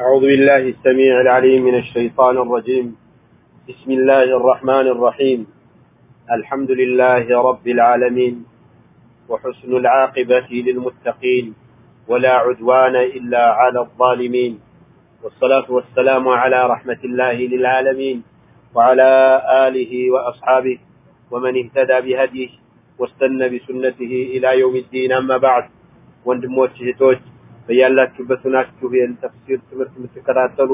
أعوذ بالله السميع العليم من الشيطان الرجيم. بسم الله الرحمن الرحيم. الحمد لله رب العالمين وحسن العاقبة للمتقين ولا عدوان إلا على الظالمين. والصلاة والسلام على رحمة الله للعالمين وعلى آله وأصحابه ومن اهتدى بهديه واستنى بسنته إلى يوم الدين. أما بعد وندموت شهتوت በያላችሁበት ሆናችሁ የተፍሲር ትምህርት የምትከታተሉ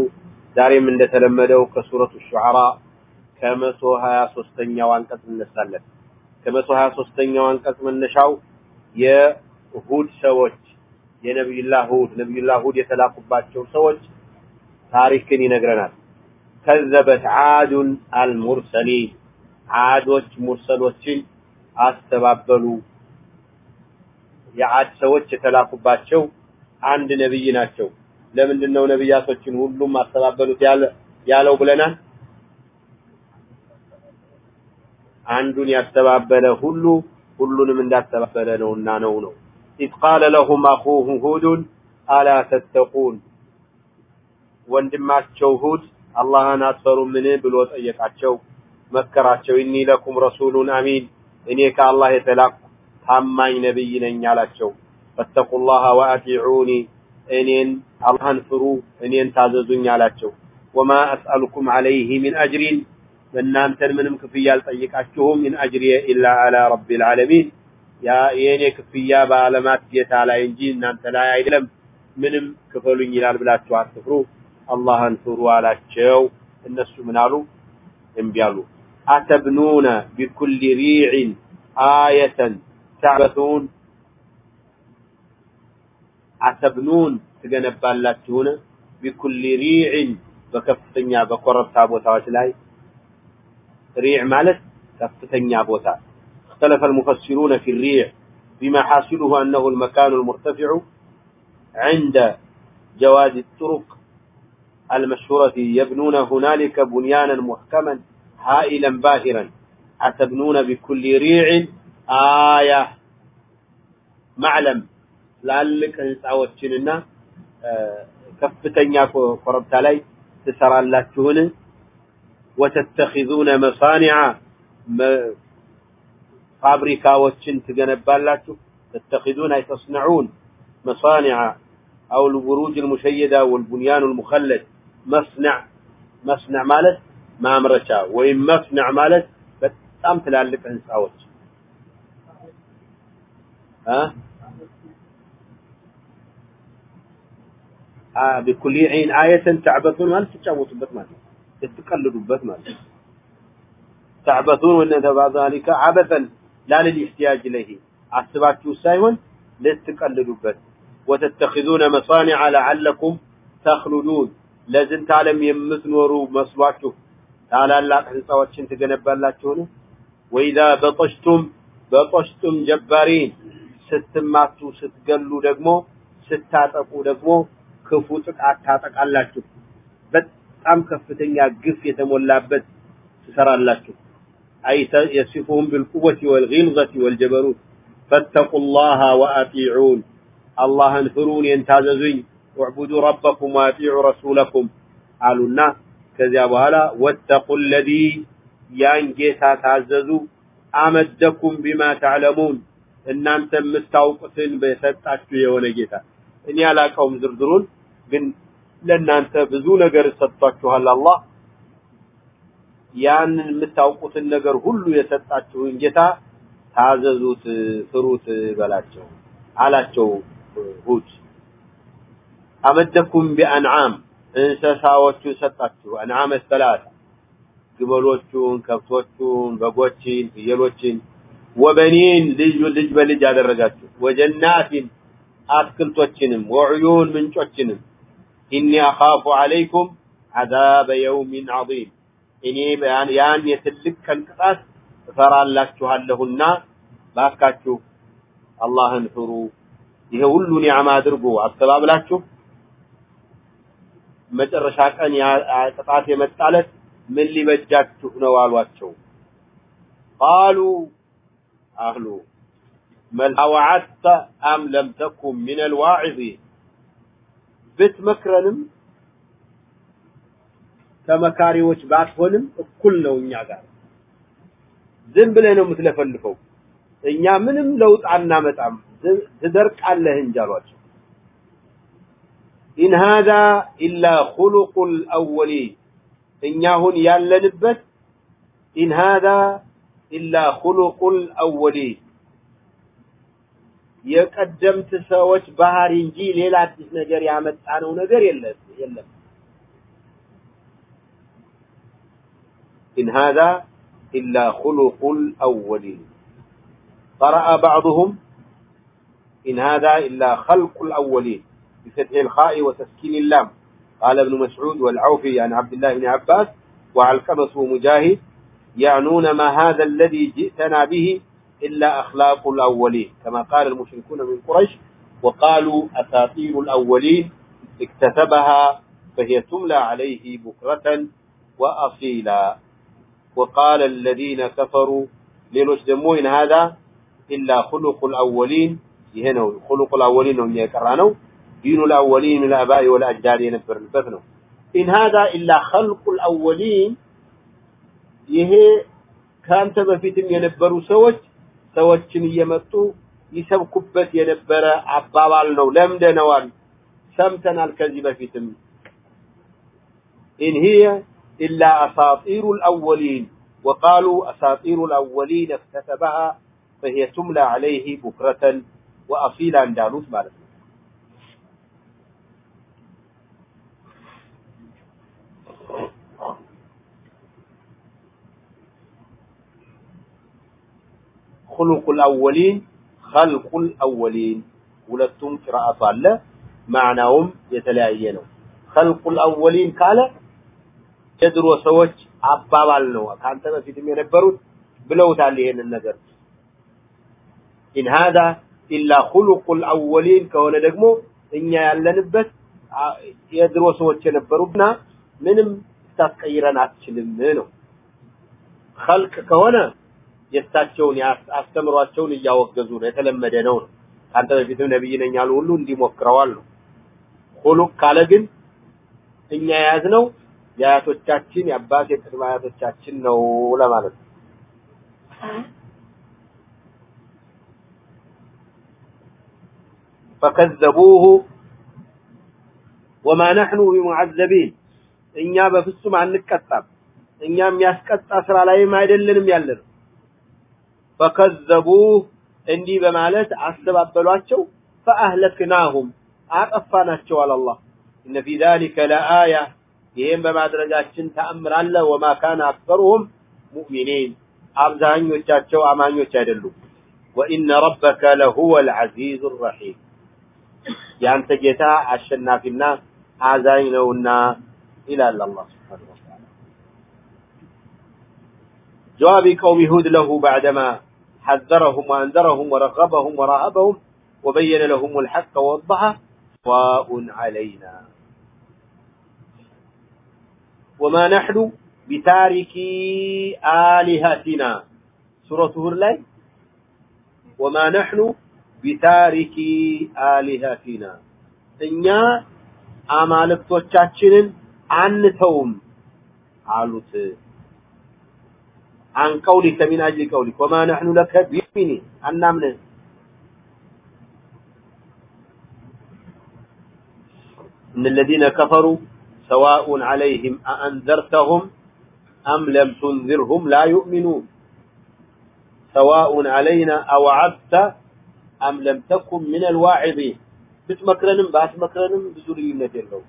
ዛሬም እንደተለመደው ከሱረቱ ሹዓራ ከመቶ ሀያ ሶስተኛው አንቀጽ እነሳለን። ከመቶ ሀያ ሶስተኛው አንቀጽ መነሻው የሁድ ሰዎች የነቢዩላህ ሁድ ነቢዩላህ ሁድ የተላኩባቸው ሰዎች ታሪክን ይነግረናል። ከዘበት ዓዱን አልሙርሰሊን ዓዶች ሙርሰሎችን አስተባበሉ። የዓድ ሰዎች የተላኩባቸው አንድ ነብይ ናቸው። ለምንድን ነው ነብያቶችን ሁሉም አስተባበሉት ያለ ያለው ብለናል? አንዱን ያስተባበለ ሁሉ ሁሉንም እንዳስተባበለ ነውና ነው ነው إذ قال لهم أخوهم هود ألا تتقون ወንድማቸው ሁድ አላህን አትፈሩምን ብሎ ጠየቃቸው መከራቸው ኢኒ ለኩም ረሱሉን አሚን እኔ ከአላህ የተላኩ ታማኝ ነብይ ነኝ አላቸው فاتقوا الله وأطيعوني እኔን አላህን ፍሩ እኔን ታዘዙኝ አላቸው ወማ አስአሉኩም አለይህ ሚን አጅሪን በእናንተን ምንም ክፍያ አልጠይቃችሁም ሚን አጅሪየ ኢላ አላ ረቢል ዓለሚን ያ የእኔ ክፍያ በዓለማት ጌታ ላይ እንጂ እናንተ ላይ አይደለም ምንም ክፈሉኝ ይላል ብላችሁ አትፍሩ አላህን ፍሩ አላቸው እነሱ ምን አሉ እምቢ አሉ አተብኑነ ቢኩል ሪዕን አየተን ተዕበቱን አተብኑን ትገነባላችሁን ቢኩል ሪዕን በከፍተኛ በኮረብታ ቦታዎች ላይ ሪዕ ማለት ከፍተኛ ቦታ اختلف المفسرون في الريع بما حاصله أنه المكان المرتفع عند جواز الطرق المشهورة يبنون هنالك بنيانا محكما هائلا باهرا أتبنون بكل ريع آية معلم ትላልቅ ህንፃዎችንና ከፍተኛ ኮረብታ ላይ ትሰራላችሁን ወተተኺዙነ መሳኒዓ ፋብሪካዎችን ትገነባላችሁ ተተኺዙን አይ ተስነዑን መሳኒዓ አው ልቡሩጅ ልሙሸየዳ ወልቡንያኑ ልሙኸለድ መስነዕ መስነዕ ማለት ማምረቻ ወይም መስነዕ ማለት በጣም ትላልቅ ህንፃዎች بكل عين آية تعبثون ማለት ትጫወቱበት ማለት ነው ትቀልዱበት ማለት ነው تعبثون وان ذلك عبثا لا للاحتياج اليه አስባችሁ ሳይሆን ልትቀልዱበት وتتخذون مصانع لعلكم تخلدون ለዝንተ ዓለም የምትኖሩ መስሏችሁ ታላላቅ ህንፃዎችን ትገነባላችሁን ወኢዛ በጠሽቱም በጠሽቱም ጀባሪን ስትማቱ ስትገሉ ደግሞ ስታጠቁ ደግሞ ክፉ ጥቃት ታጠቃላችሁ በጣም ከፍተኛ ግፍ የተሞላበት ትሰራላችሁ። أي የሲፉም بالقوه والغلظه والجبروت فاتقوا الله واطيعون الله انفروني انتازوني واعبدوا ربكم واطيعوا رسولكم قالوا قالونا كذا በኋላ واتقوا الذي ينجيتا تعززوا امدكم بما تعلمون ان እናንተ ምስታውቁትን በሰጣችሁ የሆነ إني على قوم زردرون ግን ለእናንተ ብዙ ነገር ሰጥቷችኋል። አላህ ያንን የምታውቁትን ነገር ሁሉ የሰጣችሁን ጌታ ታዘዙት ፍሩት በላቸው አላቸው ሁድ። አመደኩም ቢአንዓም እንስሳዎቹ ሰጣችሁ። አንዓም ሰላሳ ግመሎቹን፣ ከብቶቹን፣ በጎችን፣ ፍየሎችን ወበኒን ልጅ ልጅ በልጅ አደረጋችሁ። ወጀናቲን አትክልቶችንም ወዕዩን ምንጮችንም ኢኒ አኻፉ አለይኩም ዓዛበ የውሚን ዐዚም እኔ ያን የትልቅ ቀን ቅጣት እፈራላችኋለሁና ባካችሁ አላህን ፍሩ። ይሄ ሁሉ ኒዕማ አድርጎ አስተባብላችሁ መጨረሻ ቀን ቅጣት የመጣለት ምን ሊበጃችሁ ነው አሏቸው። ቃሉ አህሉ መል አወዓድተ አም ለም ተኩን ሚን አልዋዒዚን ብትመክረንም ከመካሪዎች ባትሆንም እኩል ነው እኛ ጋር። ዝም ብለህ ነው የምትለፈልፈው። እኛ ምንም ለውጥ አናመጣም። ትደርቃለህ እንጂ አሏቸው። ኢን ሃዛ ኢላ ኹሉቁል አወሊን። እኛ አሁን ያለንበት ኢን ሃዛ ኢላ ኹሉቁል አወሊን የቀደምት ሰዎች ባህሪ እንጂ ሌላ አዲስ ነገር ያመጣነው ነገር የለም የለም إن هذا إلا خلق الأولين قرأ بعضهم إن هذا إلا خلق الأولين بفتح الخاء وتسكين اللام قال ابن مسعود والعوفي عن عبد الله بن عباس وعلقمة ومجاهد يعنون ما هذا الذي جئتنا به إلا أخلاق الأولين كما قال المشركون من قريش وقالوا أساطير الأولين اكتسبها فهي تملى عليه بكرة وأصيلا وقال الذين كفروا ሌሎች ደግሞ إن هذا إلا خلق الأولين ይሄ ነው خلق الأولين ነው የቀራ ነው دين الأولين من الآباء والأجداد የነበርንበት ነው إن هذا إلا خلق الأولين ይሄ ካንተ በፊትም የነበሩ ሰዎች ሰዎችን እየመጡ ይሰብኩበት የነበረ አባባል ነው ለምደነዋል ሰምተናል ከዚህ በፊትም إن هي إلا أساطير الأولين وقالوا أساطير الأولين اكتتبها فهي تملى عليه بكرة وأصيلا اندالوس مالك ሁሉቁል አወሊን ኸልቁል አወሊን ሁለቱም ቅርአት አለ ማዕናውም የተለያየ ነው። ኸልቁል አወሊን ካለ የድሮ ሰዎች አባባል ነው። ካንተ በፊትም የነበሩት ብለውታል ይሄንን ነገር። ኢን ሃዳ ኢላ ሁሉቁል አወሊን ከሆነ ደግሞ እኛ ያለንበት የድሮ ሰዎች የነበሩና ምንም ታስቀይረን አትችልም ነው። ኸልቅ ከሆነ የእሳቸውን አስተምሯቸውን እያወገዙ ነው። የተለመደ ነው ነው። ከአንተ በፊትም ነብይ ነኝ ያሉ ሁሉ እንዲሞክረዋል ነው። ሁሉቅ ካለ ግን እኛ የያዝነው የአያቶቻችን የአባት የቅድመ አያቶቻችን ነው ለማለት ነው። ፈከዘቡሁ ወማ ነሕኑ ቢሙዓዘቢን እኛ በፍጹም አንቀጣም። እኛ የሚያስቀጣ ስራ ላይም አይደለንም ያለነው فكذبوه እንዲህ በማለት አስተባበሏቸው فأهلكناهم አጠፋናቸው አለ አላህ إن في ذلك لآية ይሄን በማድረጋችን ተአምር አለ ወማ ካነ አክሰሩሁም ሙእሚኒን አብዛኞቻቸው አማኞች አይደሉም ወኢነ ረበከ ለሁወ ልዓዚዙ ረሒም ያንተ ጌታ አሸናፊና አዛኝ ነውና ይላል አላህ ስብሓነሁ ወተዓላ جواب قوم هود له بعدما حذرهم وأنذرهم ورغبهم ورهبهم وبين لهم الحق ووضحه سواء علينا وما نحن بتاركي آلهتنا سورة هور لاي وما نحن بتاركي آلهتنا እኛ አማልክቶቻችንን አንተውም አሉት عن قولك من أجل قولك. وما نحن لك بيمين. أنامنا إن الذين كفروا سواء عليهم أأنذرتهم أم لم تنذرهم لا يؤمنون. سواء علينا أوعدت أم لم تكن من الواعظين بتمكرنم باتمكرنم بزرينة اللو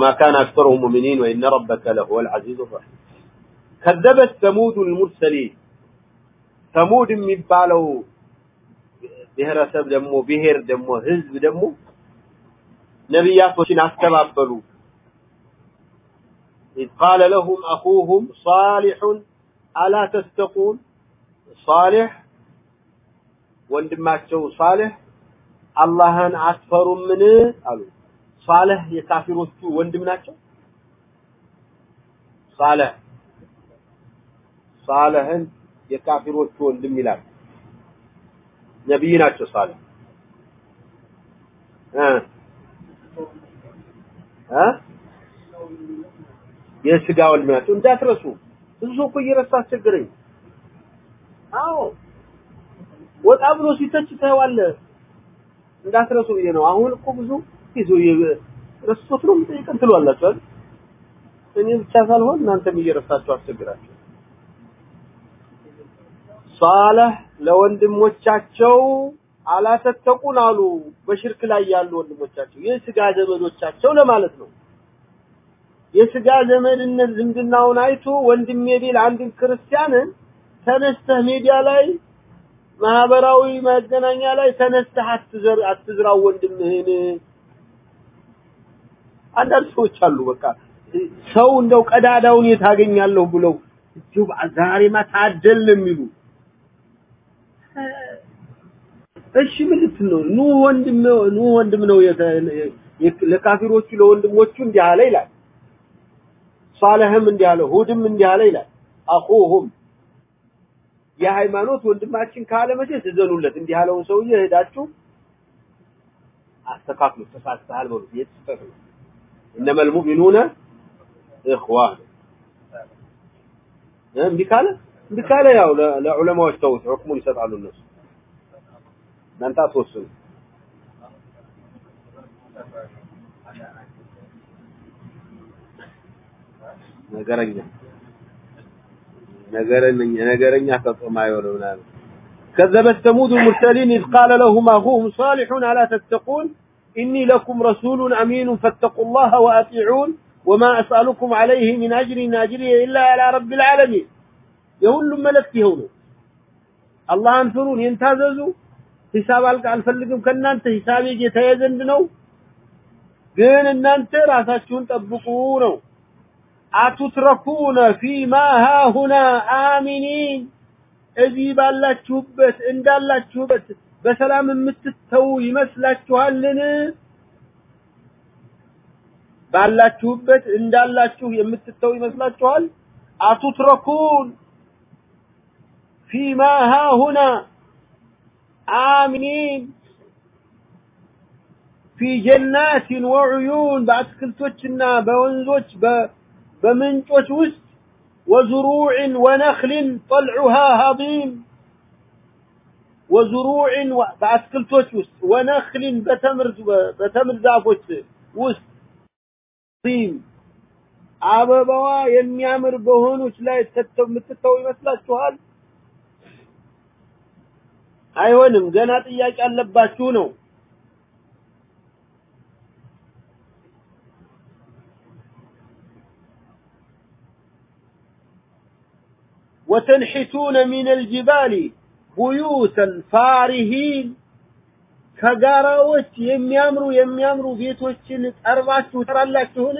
وما كان أكثرهم مؤمنين وإن ربك لهو العزيز الرحيم كذبت ثمود المرسلين ثمود የሚባለው ብሔረሰብ ደግሞ ብሔር ደግሞ ህዝብ ደግሞ ነቢያቶችን አስተባበሉ إذ قال لهم أخوهم صالح ألا تتقون صالح ወንድማቸው صالح አላህን አትፈሩምን አሉ ሷለህ የካፊሮቹ ወንድም ናቸው። ሷለህ ሷለህን የካፊሮቹ ወንድም ይላል። ነብይ ናቸው ሷለህ እ እ የስጋ ወንድም ናቸው እንዳትረሱ። ብዙ ሰው እኮ እየረሳ አስቸገረኝ። አዎ ወጣ ብሎ ሲተች ታየዋለህ። እንዳትረሱ ብዬ ነው። አሁን እኮ ብዙ ይዞ ረስቶት ነው የምጠይቀን ትሏላችሁ አይደል? እኔ ብቻ ሳልሆን እናንተም እየረሳችሁ አስቸግራችሁ። ሷለህ ለወንድሞቻቸው አላተተቁን አሉ። በሽርክ ላይ ያሉ ወንድሞቻቸው የስጋ ዘመዶቻቸው ለማለት ነው። የስጋ ዘመድነት ዝምድናውን አይቶ ወንድሜ ቢል አንድን ክርስቲያንን ተነስተህ ሚዲያ ላይ ማህበራዊ መገናኛ ላይ ተነስተህ አትዝራው ወንድምህን አንዳንድ ሰዎች አሉ በቃ ሰው እንደው ቀዳዳውን የታገኛለሁ ብለው እጁ ዛሬማ ታደል የሚሉ። እሺ ምን ነው? ኑ ወንድም ኑ ወንድም ነው ለካፊሮቹ ለወንድሞቹ እንዲህ አለ ይላል። ሷለህም እንዲህ አለ ሁድም እንዲህ አለ ይላል። አኹሁም የሃይማኖት ወንድማችን ካለ መቼ ትዘኑለት? እንዲህ ያለውን ሰውዬ ሄዳችሁ አስተካክሉ ተሳስተሃል በሉ የተስተካከሉ انما المؤمنون اخوان እምቢ ካለ እምቢ ካለ ያው ለዑለማዎች ተውት ሁክሙን ይሰጣሉ እነሱ እናንተ አትወስኑ ነገረኛ ነገረኛ ነገረኛ ተጥማ ይወለውናል كذبت ثمود المرسلين إذ قال لهم أخوهم صالح ألا تتقون إني لكم رسول أمين فاتقوا الله وأطيعون وما أسألكم عليه من أجر إن أجري إلا على رب العالمين يقول ملك هونه الله أنفرون ينتاززوا حساب አልፈልግም ከእናንተ ሂሳቤ ጌታዬ ዘንድ ነው ግን እናንተ ራሳችሁን ጠብቁ ነው አቱትረኩነ ፊማ ሃሁና አሚኒን እዚህ ባላችሁበት እንዳላችሁበት بسلام متتو يمسلاتوهالن باللاتوبت اندالاتو يمتتو يمسلاتوهال اتتركون فيما ها هنا آمنين في جنات وعيون بعد كلتوشنا بونزوش بمنتوش وزروع ونخل طلعها هضيم وزروع በአትክልቶች ውስጥ ونخل በተምር በተምር ዛፎች ውስጥ ضيم አበባዋ የሚያምር በሆኑች ላይ ተተው የምትተው ይመስላችኋል አይሆንም ገና ጥያቄ አለባችሁ ነው وتنحتون من الجبال ቡዩት አልፋሪሂን ከጋራዎች የሚያምሩ የሚያምሩ ቤቶችን ጠርባችሁ ትሰራላችሁን?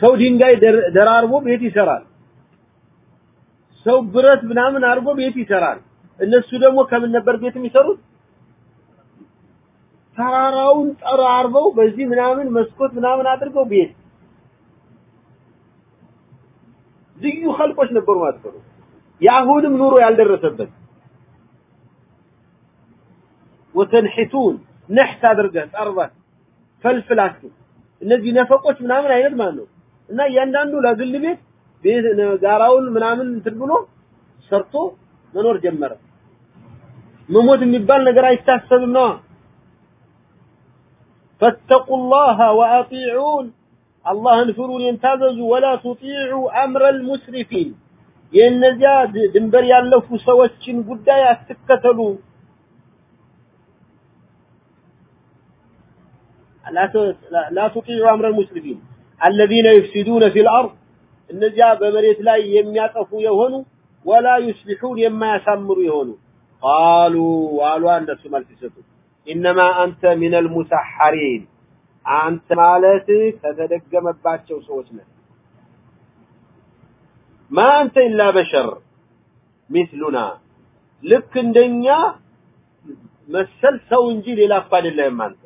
ሰው ድንጋይ ደራርቦ ቤት ይሰራል። ሰው ብረት ምናምን አድርጎ ቤት ይሰራል። እነሱ ደግሞ ከምን ነበር ቤት የሚሰሩት? ተራራውን ጠራርበው በዚህ ምናምን መስኮት ምናምን አድርገው ቤት ልዩ ኸልቆች ነበሩ ማለት ነው። የአሁንም ኑሮ ያልደረሰበት ወተንሒቱን ነሕት አድርገህ ጠርበህ ፈልፍላችሁ እነዚህ ነፈቆች ምናምን አይነት ማለት ነው እና እያንዳንዱ ለግል ቤት ቤት ጋራውን ምናምን እንትን ብሎ ሰርቶ መኖር ጀመረ መሞት የሚባል ነገር አይታሰብም ነው ፈተቁላህ ወአጢዑን አላህን ፍሩን የንታዘዙ ወላ ቱጢዑ አምረ ልሙስሪፊን የእነዚያ ድንበር ያለፉ ሰዎችን ጉዳይ አትከተሉ لا تطيعوا أمر المسلمين الذين يفسدون في الأرض እነዚያ በመሬት ላይ የሚያጠፉ የሆኑ ወላ ዩስሊሑን የማያሳምሩ የሆኑ ቃሉ አሉ እነሱ መልስ ይሰጡ ኢነማ አንተ ሚነል ሙሰሐሪን አንተ ማለት ከተደገመባቸው ሰዎች ነህ ማ አንተ ኢላ በሸር ሚስሉና ልክ እንደኛ መሰል ሰው እንጂ ሌላ እኮ አይደለም አንተ።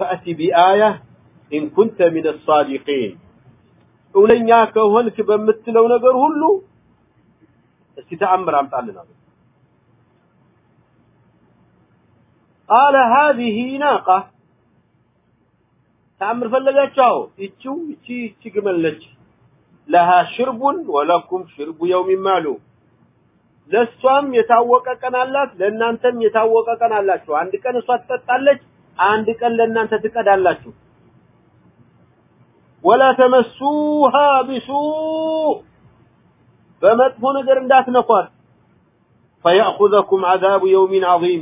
ፈአቲ ቢአያ ኢን ኩንተ ሚን አሳዲቂን እውነኛ ከሆንክ በምትለው ነገር ሁሉ እስቲ ተአምር አምጣልን አሉ ቃለ ሀዚህ ናቃ። ተአምር ፈለጋቸው ይቺው ይቺ ይቺ ግመል ነች። لها شرب ولكم شرب يوم معلوم ለሷም የታወቀ ቀን አላት ለእናንተም የታወቀ ቀን አላችሁ አንድ ቀን እሷ ትጠጣለች አንድ ቀን ለእናንተ ትቀዳላችሁ ولا تمسوها بسوء በመጥፎ ነገር እንዳትነኳት فيأخذكم عذاب يوم عظيم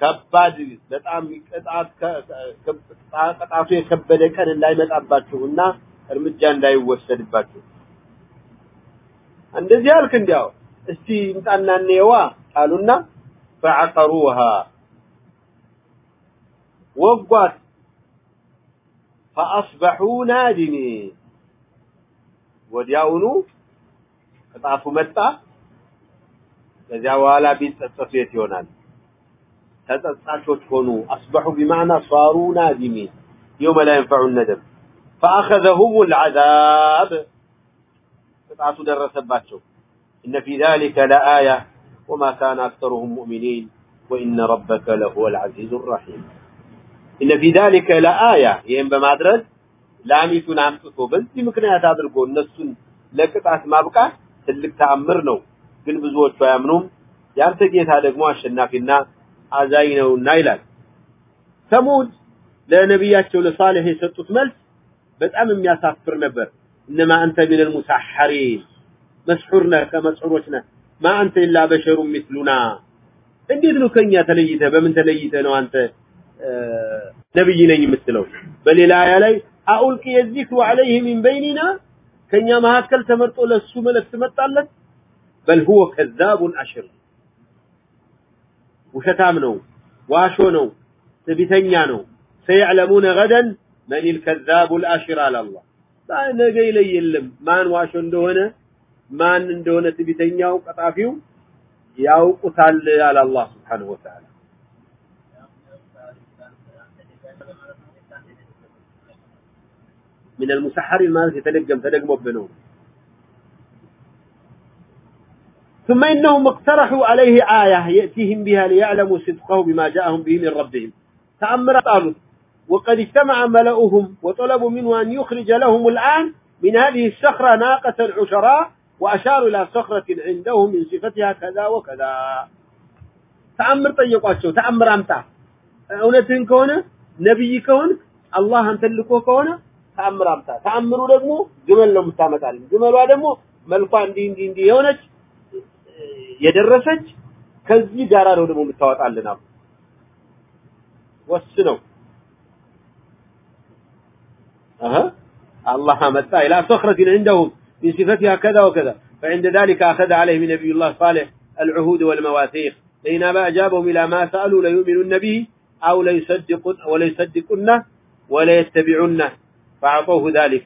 ከባድ በጣም ቅጣት ቅጣቱ የከበደ ቀን እንዳይመጣባችሁና እርምጃ እንዳይወሰድባቸው። እንደዚህ አልክ እንዲያው እስቲ እንጣና እንየዋ አሉና ፈዐቀሩሃ ወጓት ፈአስበሑ ናዲሚ ወዲያውኑ ቅጣቱ መጣ። ከዚያ በኋላ ቢጸጸቱ የት ይሆናል? ተጸጻቾች ሆኑ። አስበሑ ቢማዕና ሳሩ ናዲሚ የውመ ላ የንፈዑ ነደም فأخذهم العذاب ቅጣቱ ደረሰባቸው إن في ذلك لآية وما كان أكثرهم مؤمنين وإن ربك لهو العزيز الرحيم إن في ذلك لآية يهم بمادرد ላሚቱን አምጥቶ በዚህ ምክንያት አድርጎ እነሱን ለቅጣት ማብቃት ትልቅ ተአምር ነው ግን ብዙዎቹ አያምኑም ያንተ ጌታ ደግሞ አሸናፊና አዛኝ ነውና ይላል ሰሙድ ለነቢያቸው ለሳሌህ የሰጡት መልስ በጣም የሚያሳፍር ነበር እነማ አንተ ሚን المسحرين መስሑር ነህ ከመስሑሮች ነህ ማ አንተ ኢላ በሸሩ ሚስሉና እንዴት ነው ከኛ ተለይተ በምን ተለይተ ነው አንተ ነብይ ነኝ የምትለው በሌላ አያ ላይ አኡልቂ የዚክሩ ዐለይህ ሚን በይኒና ከኛ መካከል ተመርጦ ለሱ መልእክት መጣለት በል ሁወ ከዛቡን አሽር ውሸታም ነው ዋሾ ነው ትቢተኛ ነው ሰየዕለሙነ ገደን መን ልከዛቡ ልአሽር አለ አላህ ነገ ይለየለም ማን ዋሾ እንደሆነ ማን እንደሆነ ትቢተኛው ቀጣፊው ያውቁታል አለ አላህ ስብሓንሁ ወተዓላ من المسحر ማለት የተደገም ተደግሞብህ ነው ثم إنهم اقترحوا عليه آية يأتيهم بها ليعلموا صدقه بما جاءهم به من ربهم تأمر قالوا وقد اجتمع ملأهم وطلبوا منه أن يخرج لهم الآن من هذه الصخرة ناقة عشراء وأشاروا إلى صخرة عنده من صفتها كذا وكذا تأمر طيقاتشو تأمر أمتع እውነትህን ከሆነ ነብይ ከሆነ አላህ አንተን ልኮ ከሆነ ተአምር አምጣ ተአምሩ ደግሞ ግመል ነው የምታመጣልን ግመሏ ደግሞ መልኳ እንዲህ እንዲህ እንዲህ የሆነች የደረሰች ከዚህ ጋራ ነው ደግሞ የምታወጣልን አሉ ወስነው አሀ አላህ አመጣ ኢላ صخرة عندهم من صفتها كذا وكذا فعند ذلك أخذ عليه من نبي الله صالح العهود والمواثيق فإن ما أجابهم إلى ما سألوا ليؤمنن به أو ليصدقن وليصدقنه ولا يتبعنه فأعطوه ذلك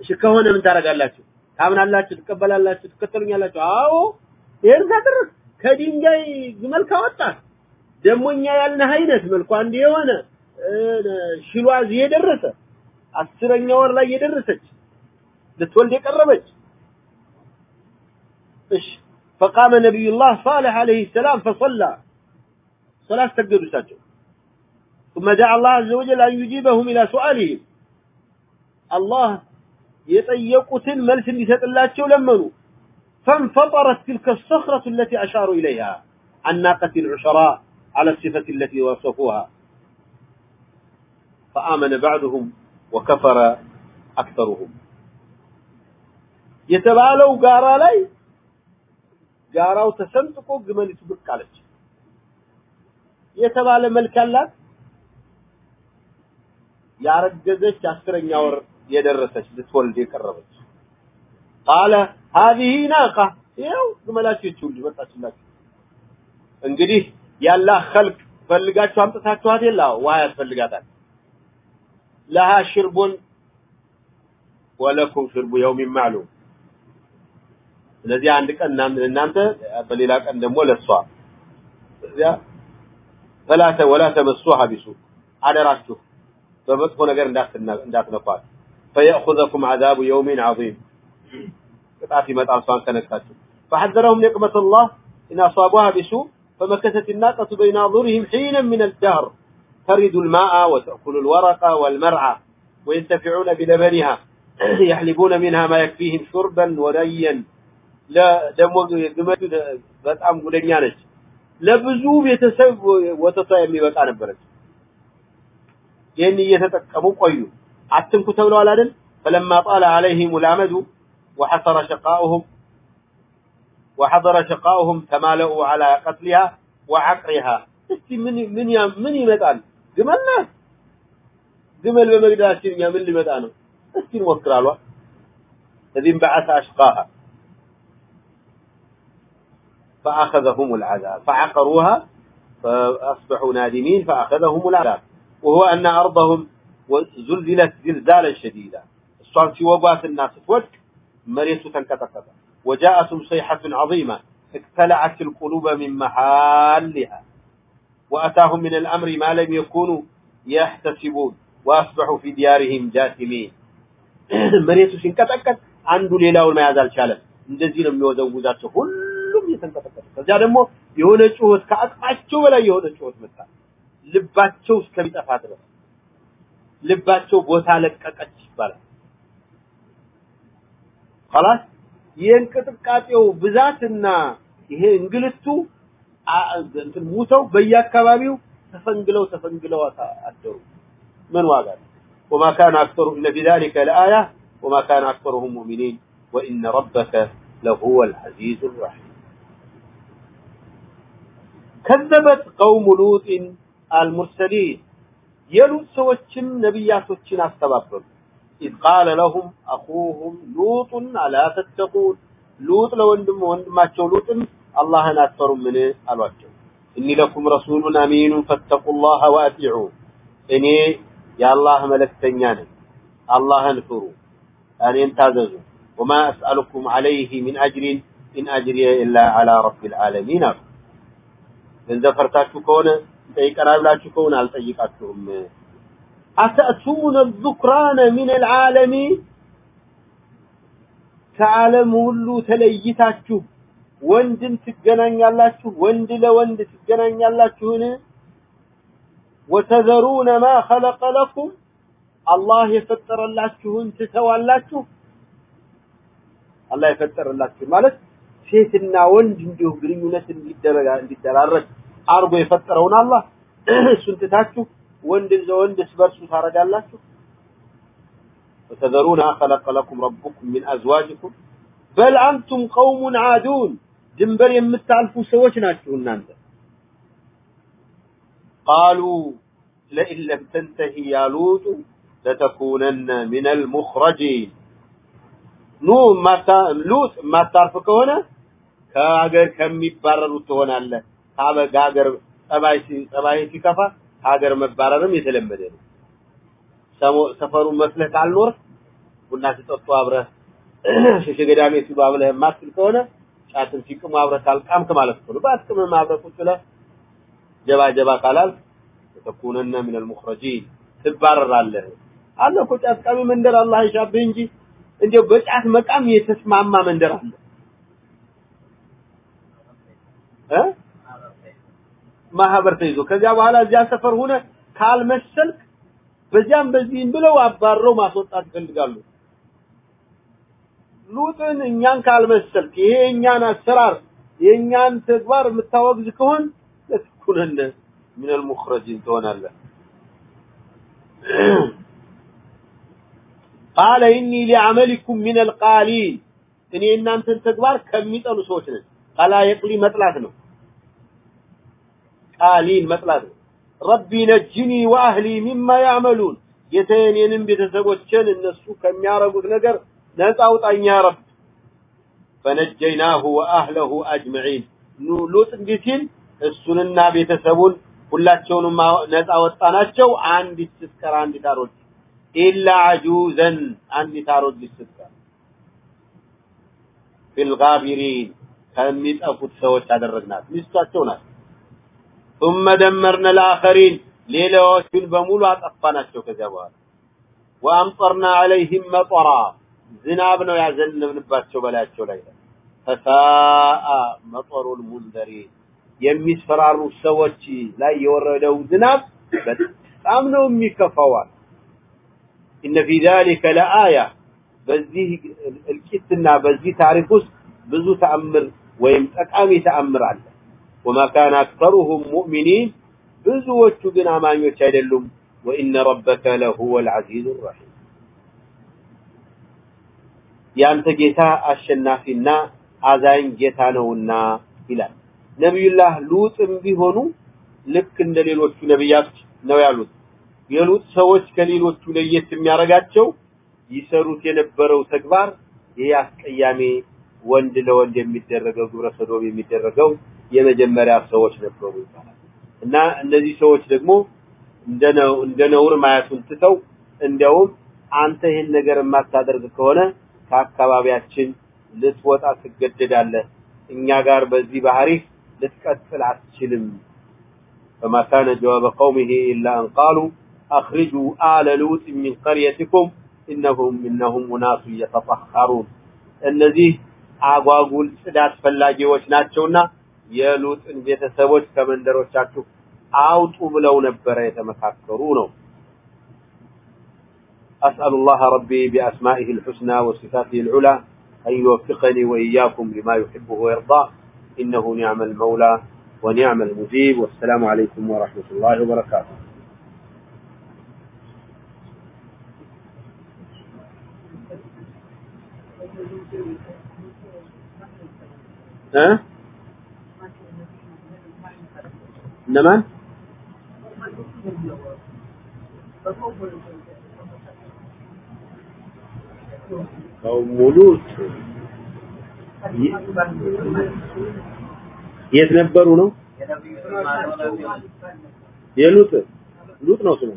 እሺ ከሆነ ምን ታረጋላችሁ ታምናላችሁ ትቀበላላችሁ ትከተሉኛላችሁ አዎ ይሄን ካደረግ ከድንጋይ ግመል ካወጣ ደሞኛ ያልነህ አይነት መልኳ እንዲህ የሆነ ሽሏዝ የደረሰ አስረኛ ወር لا يدرسة لتولد የቀረበች። እሺ فقام نبي الله صالح عليه السلام فصلى صلاة تقدر ساتو ثم دعا الله عز وجل أن يجيبهم إلى سؤالهم. الله يطيقوا ملس لسات الله ولمنوا فانفطرت تلك الصخرة التي أشاروا إليها. عن ناقة العشراء على الصفة التي وصفوها. فآمن بعضهم وكفر أكثرهم የተባለው ጋራ ላይ ጋራው ተሰንጥቆ ግመሊቱ ብቅ አለች የተባለ መልክ ያላት ያረገዘች አስረኛ ወር የደረሰች ልትወልድ የቀረበች ቃለ هذه ناقة ይኸው ግመላችሁ ይችላል መጣችላችሁ እንግዲህ ያላ ኸልቅ ፈልጋችሁ አምጥታችኋት የላ ውሃ ያስፈልጋታል ለሃ ሽርቡን ወለኩም ሽርቡ የውም ማዕሉም ስለዚህ አንድ ቀን እናንተ በሌላ ቀን ደግሞ ለሷ እዚያ ፈላተ ወላ ተመሱሃ ቢሱ አደራችሁ በመጥፎ ነገር እንዳትነኳት فيأخذكم عذاب يوم عظيم ቅጣት ይመጣል እሷን ከነካችሁ فحذرهم نقمة الله إن أصابوها بسوء فمكثت الناقة بين أظهرهم حينا من الدهر ترد الماء وتأكل الورق والمرعى وينتفعون بلبنها يحلبون منها ما يكفيهم شربا وريا لا دمو ግመቱ በጣም ጉደኛ ነች ለብዙ ቤተሰብ ወተቷ የሚበቃ ነበረች ይህን እየተጠቀሙ ቆዩ አትንኩ ተብለዋል አይደል فلما طال عليهم الامد وحصر شقاؤهم وحضر شقاؤهم تمالؤوا على قتلها وعقرها እስቲ ምን ምን ምን ይመጣል ግመል ናት ግመል በመግደላችን እኛ ምን ሊመጣ ነው እስቲ እንሞክራሏ الذي انبعث أشقاها فأخذهم العذاب فعقروها فأصبحوا نادمين فأخذهم العذاب وهو أن أرضهم زلزلت زلزالا شديدا الصوان وقات الناس تودك مريت تنكتكت وجاءتهم صيحة عظيمة اقتلعت القلوب من محالها وأتاهم من الأمر ما لم يكونوا يحتسبون وأصبحوا في ديارهم جاثمين مريت ሲንቀጠቀጥ አንዱ ሌላውን መያዝ አልቻለም እንደዚህ ነው የሚወዘውዛቸው ሁሉም እየተንቀጠቀጠ ከዚያ ደግሞ የሆነ ጩኸት ከአቅማቸው በላይ የሆነ ጩኸት መጣ ልባቸው እስከሚጠፋ ድረስ ልባቸው ቦታ ለቀቀች ይባላል خلاص የእንቅጥቃጤው ብዛትና ይሄ እንግልቱ እንትን ሙተው በየአካባቢው ተፈንግለው ተፈንግለው አደሩ ምን ዋጋ وما كان أكثر إلا في ذلك الآية وما كان أكثرهم مؤمنين وإن ربك لهو العزيز الرحيم كذبت قوم لوط المرسلين يلوط سوچن نبياتوچن አስተባበሉ إذ قال لهم أخوهم لوط ألا تتقون لوط ለወንድም ወንድማቸው ሉጥም الله أنا أكثر من الوجه. إني لكم رسول أمين فاتقوا الله وأتعوا إني يا الله ملك تنيان الله انفروا أن ينتاززوا وما أسألكم عليه من أجر إن أجري إلا على رب العالمين. إن زفرتا شكونا تأيك أنا بلا شكونا هل تأيك أتأتون الذكران من العالمين؟ كعالم هلو تليتا شكونا ወንድን ትገናኛላችሁ ወንድ ለወንድ ትገናኛላችሁን وتذرون ما خلق لكم الله የፈጠረላችሁን ትተዋላችሁ አላህ የፈጠረላችሁ ማለት ሴትና ወንድ እንዲሁ ግንኙነት እንዲደረጋ እንዲደራረግ አርጎ የፈጠረውን አላህ እሱን ትታችሁ ወንድ ለወንድ ስበርሱ ታረጋላችሁ وتذرون ما خلق لكم ربكم من أزواجكم بل أنتم قوم عادون ድንበር የምታልፉ ሰዎች ናችሁ እናንተ ቃሉ ለኢን ለም ተንተሂ ያ ሉጡ ለተኩነነ ሚነል ሙኽረጂን ኑ ሉጥ የማታርፍ ከሆነ ከሀገር ከሚባረሩ ትሆናለህ። ከሀገር ጸባይ ጸባይ ሲከፋ ሀገር መባረርም የተለመደ ነው። ሰፈሩ መስለህ ካልኖርህ ቡና ሲጠጡ አብረ ሽሽ ገዳሜ ሲሉ ከሆነ ጫትን ሲቅም አብረህ ካልቃምክ ማለት ነው። ባትቅምም አብረህ ቁጭ ጀባ ጀባ ካላልክ ተኩነነ ሚነል ሙኽረጂን ትባረራለህ። አለ እኮ ጫት ቃሚ መንደር አላህ ይሻብህ እንጂ እንዲያው በጫት መቃም የተስማማ መንደር አለ። እ? ማህበር ተይዞ ከዚያ በኋላ እዚያ ሰፈር ሆነ ካልመሰልክ በዚያም በዚህም ብለው አባረው ማስወጣት ይፈልጋሉ። ሉጥን እኛን ካልመሰልክ ይሄ እኛን አሰራር የእኛን ተግባር የምታወግዝ ከሆን ለትኩነነ ምን المخرجين ትሆናለህ قال إني لعملكم من القالين እኔ እናንተን ተግባር ከሚጠሉ ሰዎች ነኝ ቀላ የቅሊ መጥላት ነው ቃሊን መጥላት ነው። ረቢ ነጅኒ ወአህሊ ሚማ ያዕመሉን ጌታዬን የኔንም ቤተሰቦችን እነሱ ከሚያረጉት ነገር ነፃ አውጣኝ ያ ረብ ፈነጀይናሁ ወአህለሁ አጅመዒን ሉጥ እንዲህ ሲል እሱንና ቤተሰቡን ሁላቸውንም ነፃ ወጣናቸው አንዲት ስትቀር አንዲት አሮጊት ኢላ አጁዘን አንዲት አሮጊት ስትቀር ፊልጋቢሪን ከሚጠፉት ሰዎች አደረግናት ሚስቷቸው ናት ثم دمرنا الآخرين ሌላዎቹን በሙሉ አጠፋናቸው ከዚያ በኋላ وأمطرنا عليهم مطرا ዝናብ ነው ያዘነብንባቸው በላያቸው ላይ ፈሳአ መጠሩ المنذرين የሚስፈራሩ ሰዎች ላይ የወረደው ዝናብ በጣም ነው የሚከፋዋል إن في ذلك لآية በዚህ እልቂትና በዚህ ታሪክ ውስጥ ብዙ ተአምር ወይም ጠቃሚ ተአምር አለ وما كان أكثرهم مؤمنين ብዙዎቹ ግን አማኞች አይደሉም وإن ربك لهو العزيز الرحيم ያንተ ጌታ አሸናፊና አዛኝ ጌታ ነውና ይላል። ነብዩላህ ሉጥም ቢሆኑ ልክ እንደ ሌሎቹ ነብያት ነው ያሉት። የሉጥ ሰዎች ከሌሎቹ ለየት የሚያረጋቸው ይሰሩት የነበረው ተግባር አስቀያሚ ወንድ ለወንድ የሚደረገው ግብረ ሰዶም የሚደረገው የመጀመሪያ ሰዎች ነበሩ ይባላል። እና እነዚህ ሰዎች ደግሞ እንደነው እንደነውር ማየቱን ትተው እንዲያውም አንተ ይህን ነገር የማታደርግ ከሆነ ከአካባቢያችን ልትወጣ ትገደዳለህ እኛ ጋር በዚህ ባህሪ ልትቀጥል አትችልም فما كان جواب قومه إلا أن قالوا أخرجوا آل لوط من قريتكم إنهم إنهم أناس يتطهرون እነዚህ አጓጉል ጽዳት ፈላጊዎች ናቸውና የሉጥን ቤተሰቦች ከመንደሮቻችሁ አውጡ ብለው ነበረ የተመካከሩ ነው أسأل الله ربي بأسمائه الحسنى وصفاته العلى أن يوفقني وإياكم لما يحبه ويرضاه. إنه نعم المولى ونعم المجيب. والسلام عليكم ورحمة الله وبركاته. ها؟ إنما؟ ሙሉት የት ነበሩ ነው የሉጥ ሉጥ ነው ስሙ